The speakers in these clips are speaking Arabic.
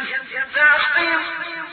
يستغفرون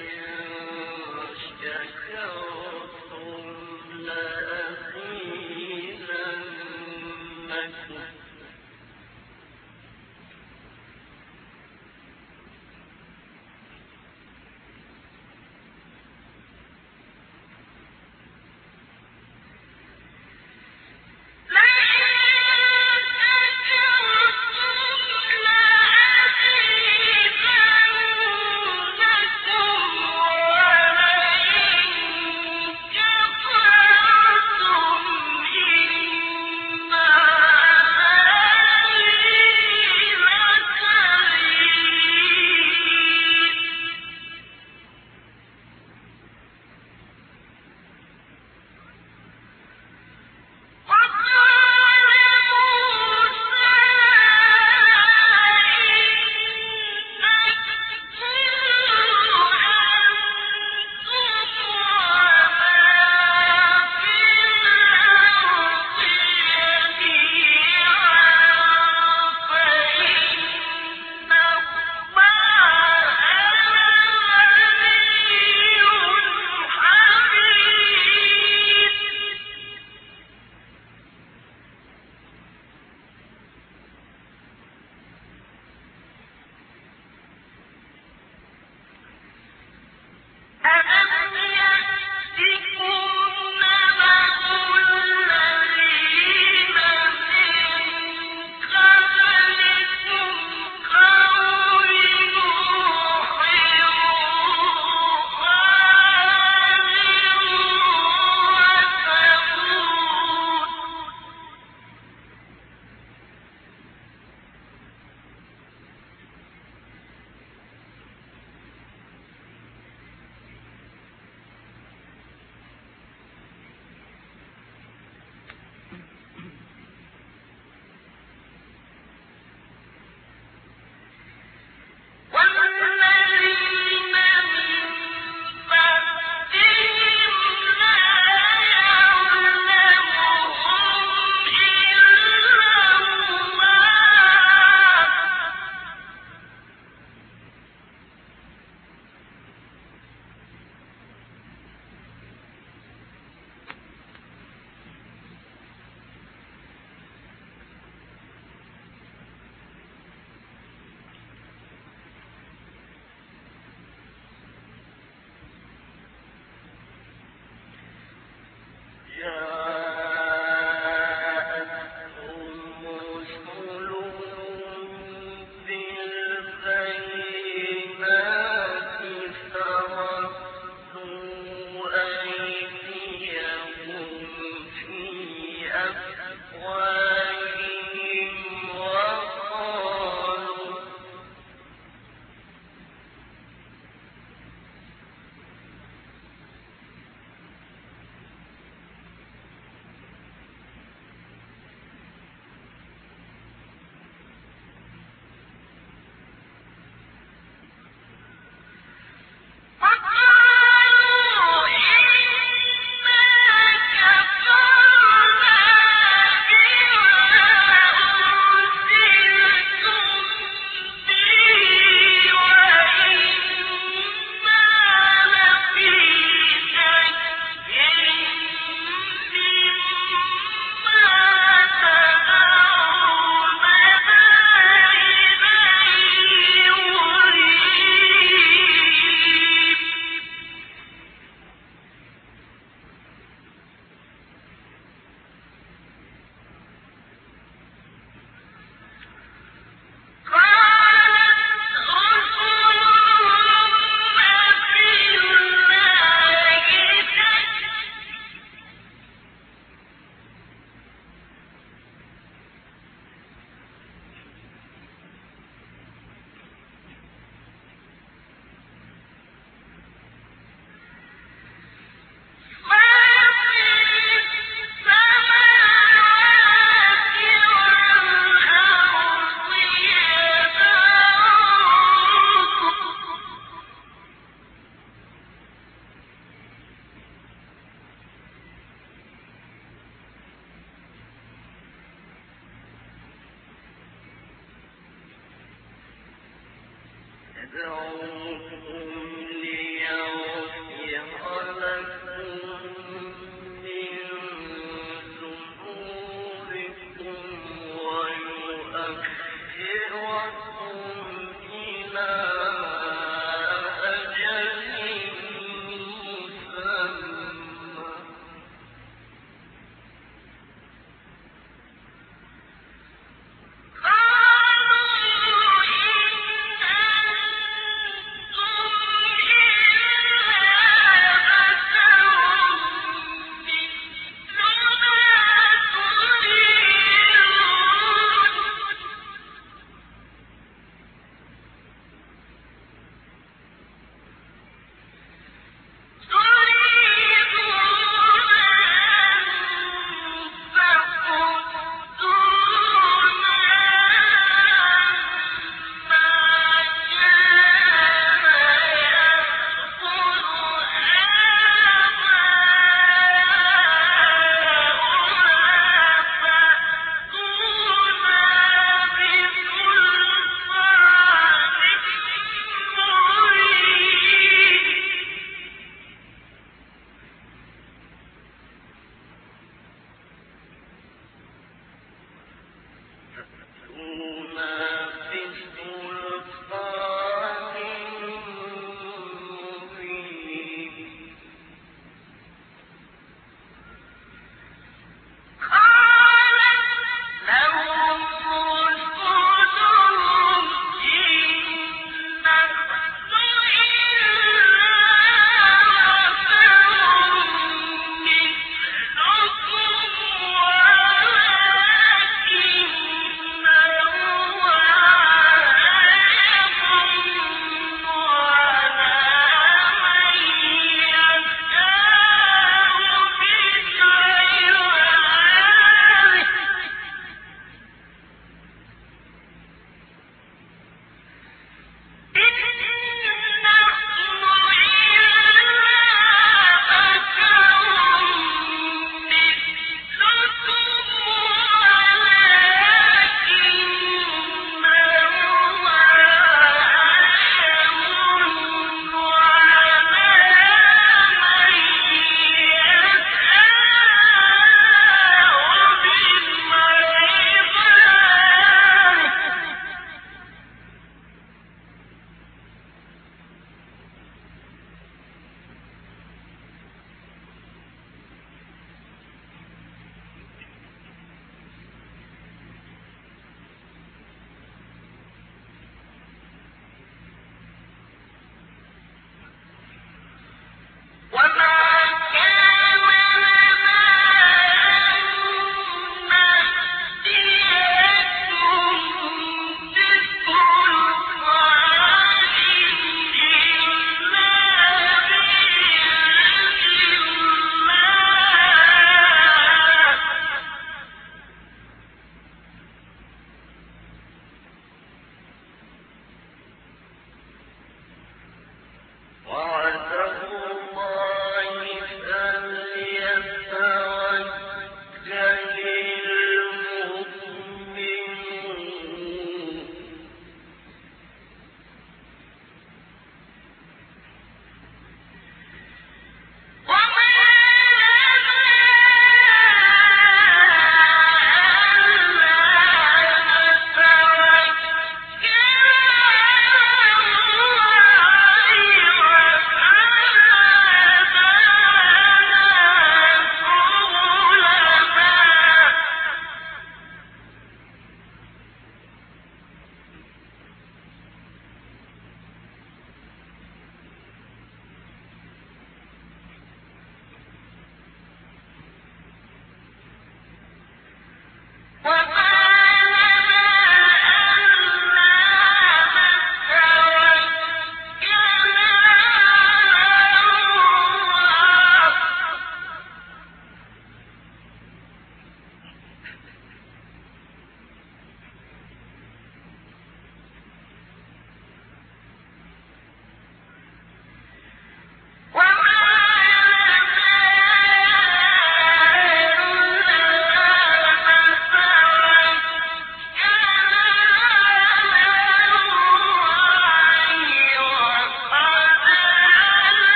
ذرهم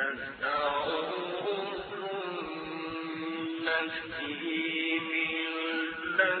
تستعوهم ثم تهي من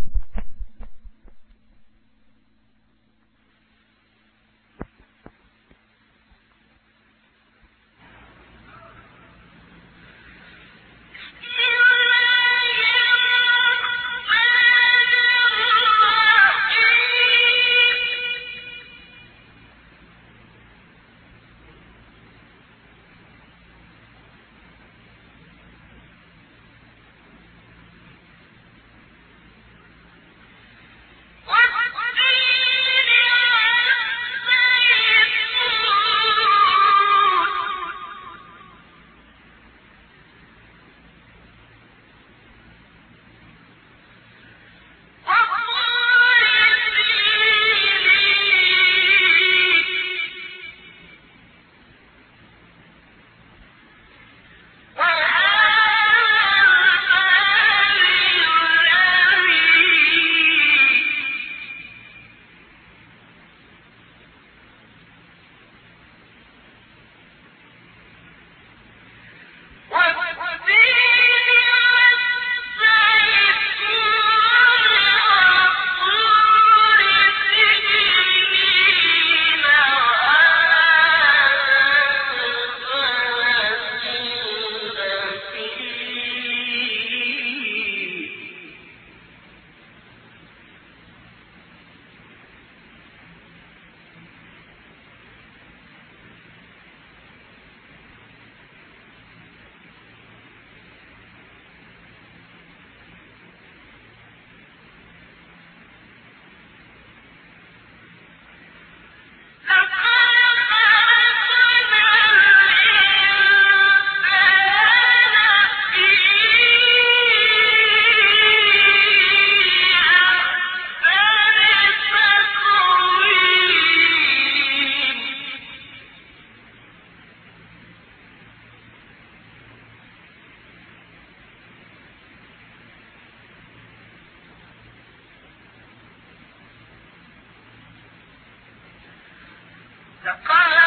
قال